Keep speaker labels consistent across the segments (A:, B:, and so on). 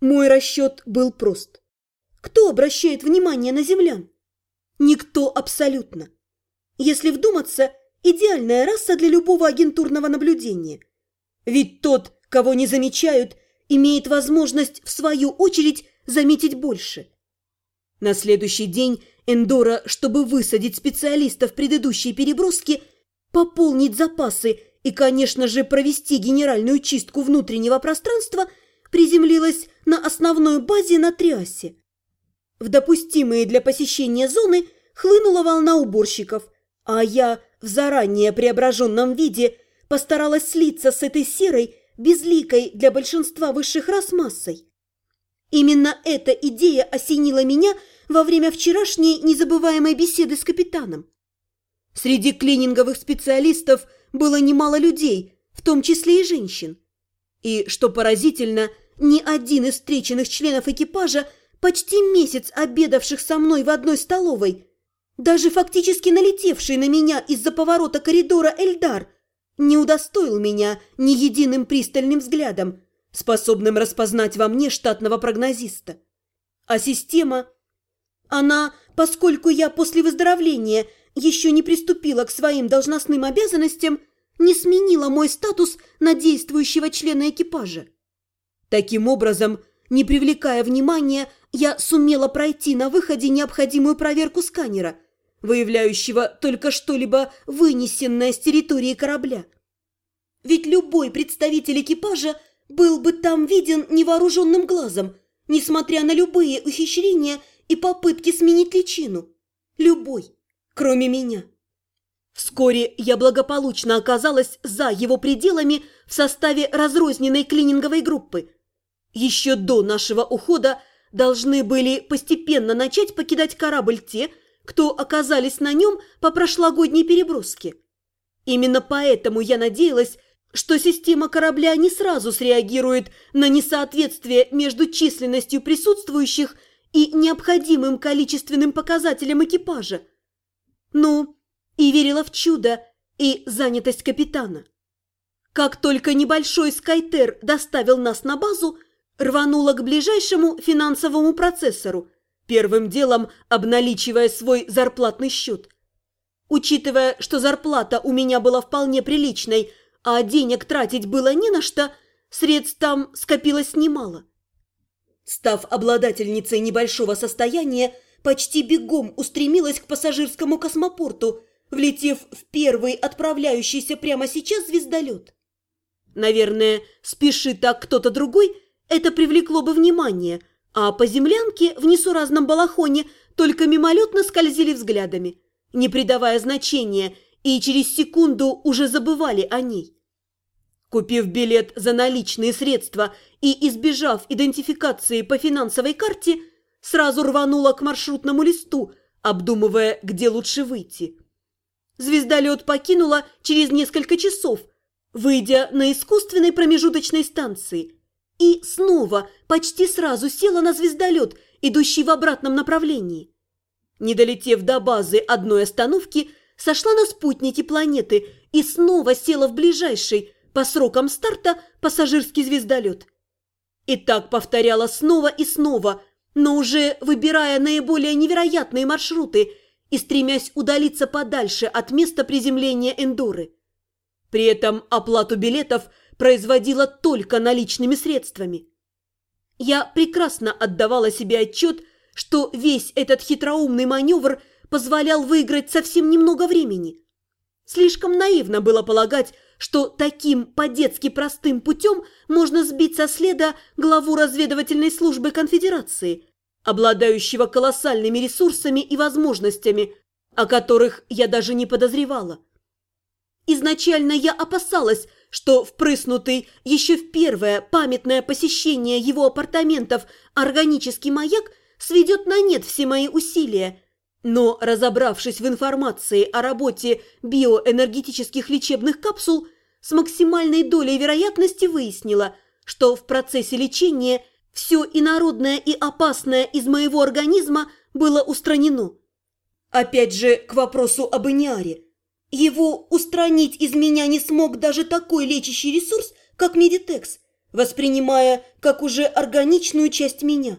A: Мой расчет был прост. Кто обращает внимание на землян? Никто абсолютно. Если вдуматься, идеальная раса для любого агентурного наблюдения. Ведь тот, кого не замечают, имеет возможность, в свою очередь, заметить больше. На следующий день Эндора, чтобы высадить специалистов предыдущей переброски, пополнить запасы и, конечно же, провести генеральную чистку внутреннего пространства, приземлилась на основной базе на Триасе. В допустимые для посещения зоны хлынула волна уборщиков, а я в заранее преображенном виде постаралась слиться с этой серой, безликой для большинства высших рас массой. Именно эта идея осенила меня во время вчерашней незабываемой беседы с капитаном. Среди клининговых специалистов было немало людей, в том числе и женщин. И, что поразительно, ни один из встреченных членов экипажа, почти месяц обедавших со мной в одной столовой, даже фактически налетевший на меня из-за поворота коридора Эльдар, не удостоил меня ни единым пристальным взглядом, способным распознать во мне штатного прогнозиста. А система... Она, поскольку я после выздоровления еще не приступила к своим должностным обязанностям, не сменила мой статус на действующего члена экипажа. Таким образом, не привлекая внимания, я сумела пройти на выходе необходимую проверку сканера, выявляющего только что-либо вынесенное с территории корабля. Ведь любой представитель экипажа был бы там виден невооруженным глазом, несмотря на любые ухищрения и попытки сменить личину. Любой, кроме меня. Вскоре я благополучно оказалась за его пределами в составе разрозненной клининговой группы. Еще до нашего ухода должны были постепенно начать покидать корабль те, кто оказались на нем по прошлогодней переброске. Именно поэтому я надеялась, что система корабля не сразу среагирует на несоответствие между численностью присутствующих и необходимым количественным показателем экипажа. Ну, и верила в чудо и занятость капитана. Как только небольшой скайтер доставил нас на базу, рванула к ближайшему финансовому процессору, первым делом обналичивая свой зарплатный счет. Учитывая, что зарплата у меня была вполне приличной – а денег тратить было не на что, средств там скопилось немало. Став обладательницей небольшого состояния, почти бегом устремилась к пассажирскому космопорту, влетев в первый отправляющийся прямо сейчас звездолет. Наверное, спеши так кто-то другой, это привлекло бы внимание, а по землянке в несуразном балахоне только мимолетно скользили взглядами, не придавая значения, и через секунду уже забывали о ней. Купив билет за наличные средства и избежав идентификации по финансовой карте, сразу рванула к маршрутному листу, обдумывая, где лучше выйти. Звездолет покинула через несколько часов, выйдя на искусственной промежуточной станции. И снова почти сразу села на звездолет, идущий в обратном направлении. Не долетев до базы одной остановки, сошла на спутники планеты и снова села в ближайший, по срокам старта пассажирский звездолет. И так повторяла снова и снова, но уже выбирая наиболее невероятные маршруты и стремясь удалиться подальше от места приземления Эндоры. При этом оплату билетов производила только наличными средствами. Я прекрасно отдавала себе отчет, что весь этот хитроумный маневр позволял выиграть совсем немного времени. Слишком наивно было полагать, что таким по-детски простым путем можно сбить со следа главу разведывательной службы конфедерации, обладающего колоссальными ресурсами и возможностями, о которых я даже не подозревала. Изначально я опасалась, что впрыснутый еще в первое памятное посещение его апартаментов органический маяк сведет на нет все мои усилия – но, разобравшись в информации о работе биоэнергетических лечебных капсул, с максимальной долей вероятности выяснила, что в процессе лечения все инородное и опасное из моего организма было устранено. Опять же, к вопросу об Иниаре. Его устранить из меня не смог даже такой лечащий ресурс, как медитекс, воспринимая как уже органичную часть меня.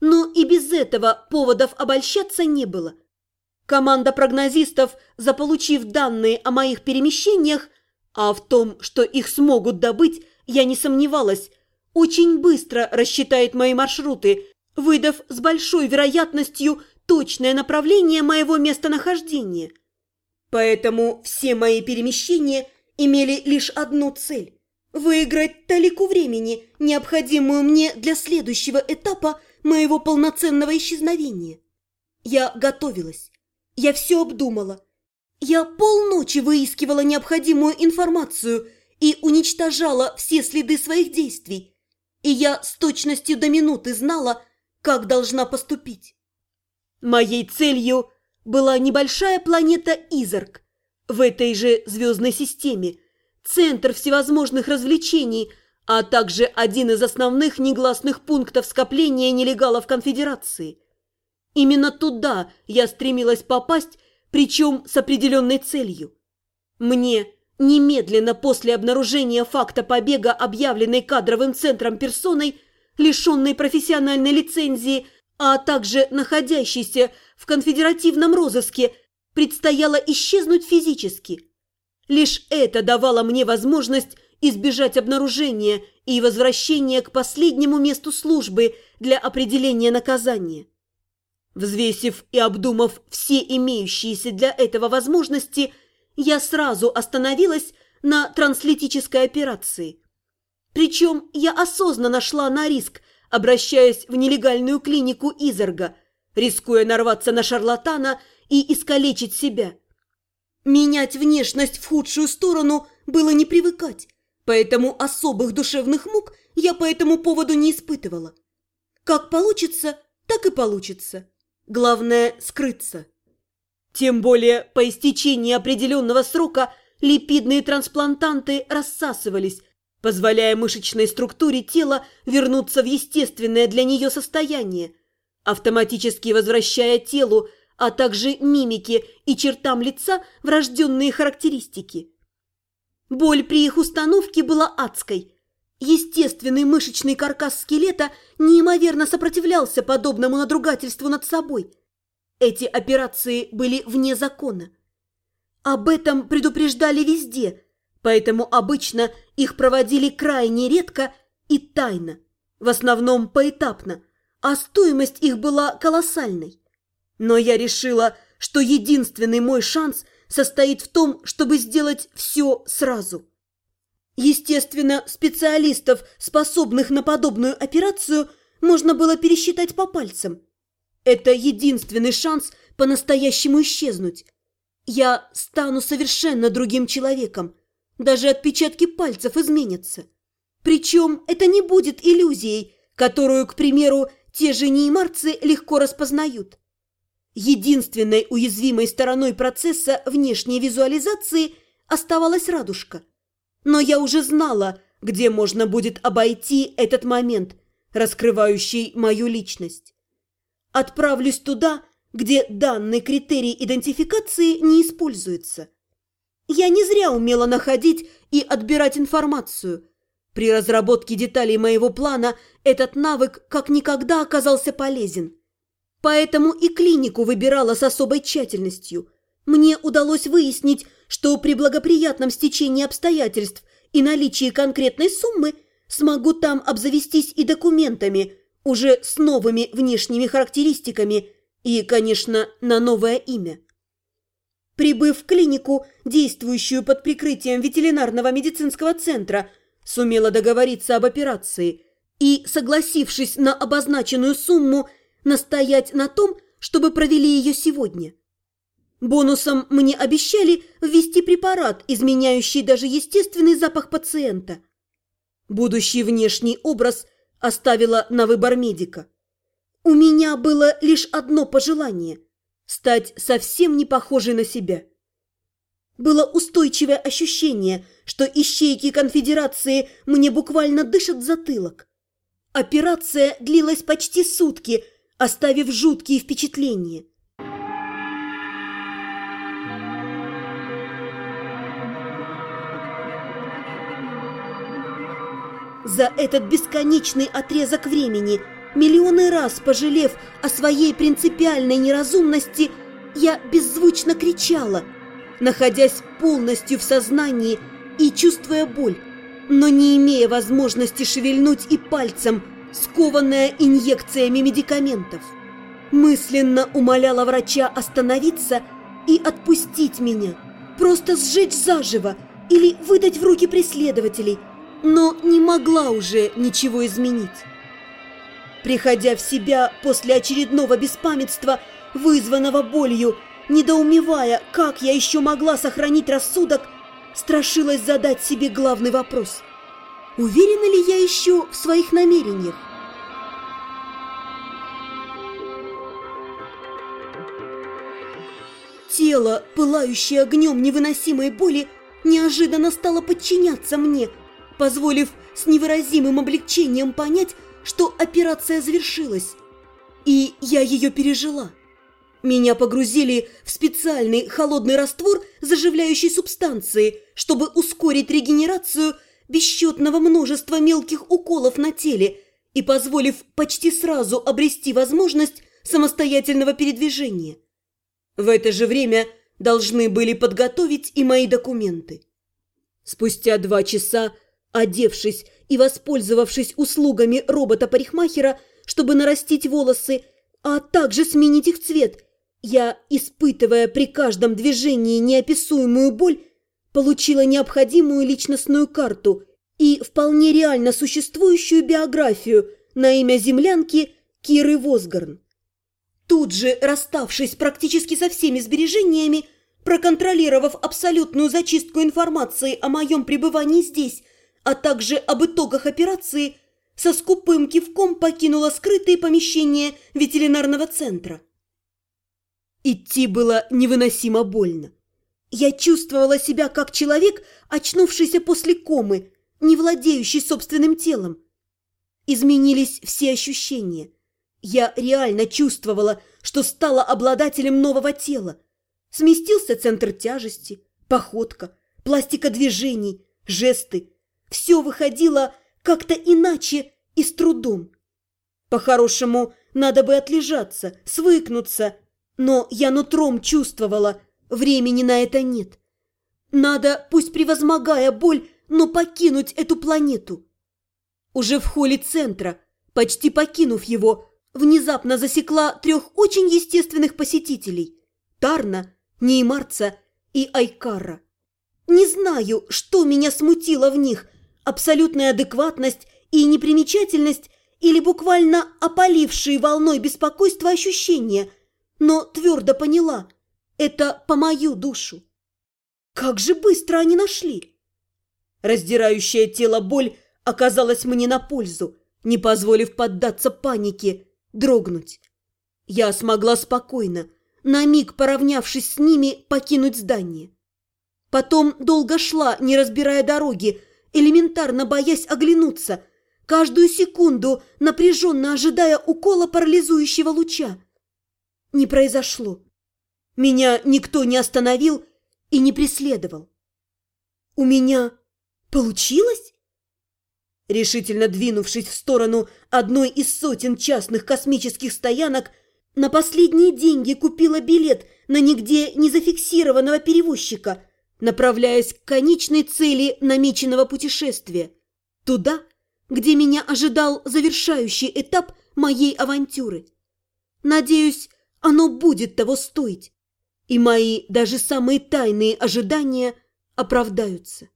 A: Но и без этого поводов обольщаться не было. Команда прогнозистов, заполучив данные о моих перемещениях, а в том, что их смогут добыть, я не сомневалась, очень быстро рассчитает мои маршруты, выдав с большой вероятностью точное направление моего местонахождения. Поэтому все мои перемещения имели лишь одну цель – выиграть талику времени, необходимую мне для следующего этапа моего полноценного исчезновения. Я готовилась, я все обдумала. Я полночи выискивала необходимую информацию и уничтожала все следы своих действий. И я с точностью до минуты знала, как должна поступить. Моей целью была небольшая планета Изарк в этой же звездной системе, центр всевозможных развлечений, а также один из основных негласных пунктов скопления нелегалов Конфедерации. Именно туда я стремилась попасть, причем с определенной целью. Мне немедленно после обнаружения факта побега, объявленной кадровым центром персоной, лишенной профессиональной лицензии, а также находящейся в конфедеративном розыске, предстояло исчезнуть физически. Лишь это давало мне возможность избежать обнаружения и возвращения к последнему месту службы для определения наказания. Взвесив и обдумав все имеющиеся для этого возможности, я сразу остановилась на транслитической операции. Причем я осознанно шла на риск, обращаясь в нелегальную клинику Изерга, рискуя нарваться на шарлатана и искалечить себя. Менять внешность в худшую сторону было не привыкать, поэтому особых душевных мук я по этому поводу не испытывала. Как получится, так и получится. Главное – скрыться. Тем более по истечении определенного срока липидные трансплантанты рассасывались, позволяя мышечной структуре тела вернуться в естественное для нее состояние, автоматически возвращая телу, а также мимике и чертам лица врожденные характеристики. Боль при их установке была адской. Естественный мышечный каркас скелета неимоверно сопротивлялся подобному надругательству над собой. Эти операции были вне закона. Об этом предупреждали везде, поэтому обычно их проводили крайне редко и тайно, в основном поэтапно, а стоимость их была колоссальной. Но я решила, что единственный мой шанс состоит в том, чтобы сделать все сразу – Естественно, специалистов, способных на подобную операцию, можно было пересчитать по пальцам. Это единственный шанс по-настоящему исчезнуть. Я стану совершенно другим человеком. Даже отпечатки пальцев изменятся. Причем это не будет иллюзией, которую, к примеру, те же неймарцы легко распознают. Единственной уязвимой стороной процесса внешней визуализации оставалась радужка – но я уже знала, где можно будет обойти этот момент, раскрывающий мою личность. Отправлюсь туда, где данный критерий идентификации не используется. Я не зря умела находить и отбирать информацию. При разработке деталей моего плана этот навык как никогда оказался полезен. Поэтому и клинику выбирала с особой тщательностью. Мне удалось выяснить, что при благоприятном стечении обстоятельств и наличии конкретной суммы смогу там обзавестись и документами, уже с новыми внешними характеристиками и, конечно, на новое имя. Прибыв в клинику, действующую под прикрытием ветеринарного медицинского центра, сумела договориться об операции и, согласившись на обозначенную сумму, настоять на том, чтобы провели ее сегодня. Бонусом мне обещали ввести препарат, изменяющий даже естественный запах пациента. Будущий внешний образ оставила на выбор медика. У меня было лишь одно пожелание – стать совсем не похожей на себя. Было устойчивое ощущение, что ищейки конфедерации мне буквально дышат затылок. Операция длилась почти сутки, оставив жуткие впечатления – За этот бесконечный отрезок времени, миллионы раз пожалев о своей принципиальной неразумности, я беззвучно кричала, находясь полностью в сознании и чувствуя боль, но не имея возможности шевельнуть и пальцем, скованная инъекциями медикаментов. Мысленно умоляла врача остановиться и отпустить меня, просто сжечь заживо или выдать в руки преследователей, но не могла уже ничего изменить. Приходя в себя после очередного беспамятства, вызванного болью, недоумевая, как я еще могла сохранить рассудок, страшилась задать себе главный вопрос. Уверена ли я еще в своих намерениях? Тело, пылающее огнем невыносимой боли, неожиданно стало подчиняться мне, позволив с невыразимым облегчением понять, что операция завершилась. И я ее пережила. Меня погрузили в специальный холодный раствор заживляющей субстанции, чтобы ускорить регенерацию бесчетного множества мелких уколов на теле и позволив почти сразу обрести возможность самостоятельного передвижения. В это же время должны были подготовить и мои документы. Спустя два часа, одевшись и воспользовавшись услугами робота-парикмахера, чтобы нарастить волосы, а также сменить их цвет, я, испытывая при каждом движении неописуемую боль, получила необходимую личностную карту и вполне реально существующую биографию на имя землянки Киры Возгарн. Тут же, расставшись практически со всеми сбережениями, проконтролировав абсолютную зачистку информации о моем пребывании здесь, а также об итогах операции, со скупым кивком покинула скрытые помещения ветеринарного центра. Идти было невыносимо больно. Я чувствовала себя как человек, очнувшийся после комы, не владеющий собственным телом. Изменились все ощущения – я реально чувствовала, что стала обладателем нового тела. Сместился центр тяжести, походка, пластика движений, жесты. Все выходило как-то иначе и с трудом. По-хорошему, надо бы отлежаться, свыкнуться, но я нутром чувствовала, времени на это нет. Надо, пусть превозмогая боль, но покинуть эту планету. Уже в холле центра, почти покинув его, внезапно засекла трех очень естественных посетителей – Тарна, Неймарца и Айкара. Не знаю, что меня смутило в них – абсолютная адекватность и непримечательность или буквально опалившие волной беспокойства ощущения, но твердо поняла – это по мою душу. Как же быстро они нашли! Раздирающая тело боль оказалась мне на пользу, не позволив поддаться панике – дрогнуть. Я смогла спокойно, на миг поравнявшись с ними, покинуть здание. Потом долго шла, не разбирая дороги, элементарно боясь оглянуться, каждую секунду напряженно ожидая укола парализующего луча. Не произошло. Меня никто не остановил и не преследовал. У меня получилось? Решительно двинувшись в сторону одной из сотен частных космических стоянок, на последние деньги купила билет на нигде не зафиксированного перевозчика, направляясь к конечной цели намеченного путешествия. Туда, где меня ожидал завершающий этап моей авантюры. Надеюсь, оно будет того стоить, и мои даже самые тайные ожидания оправдаются.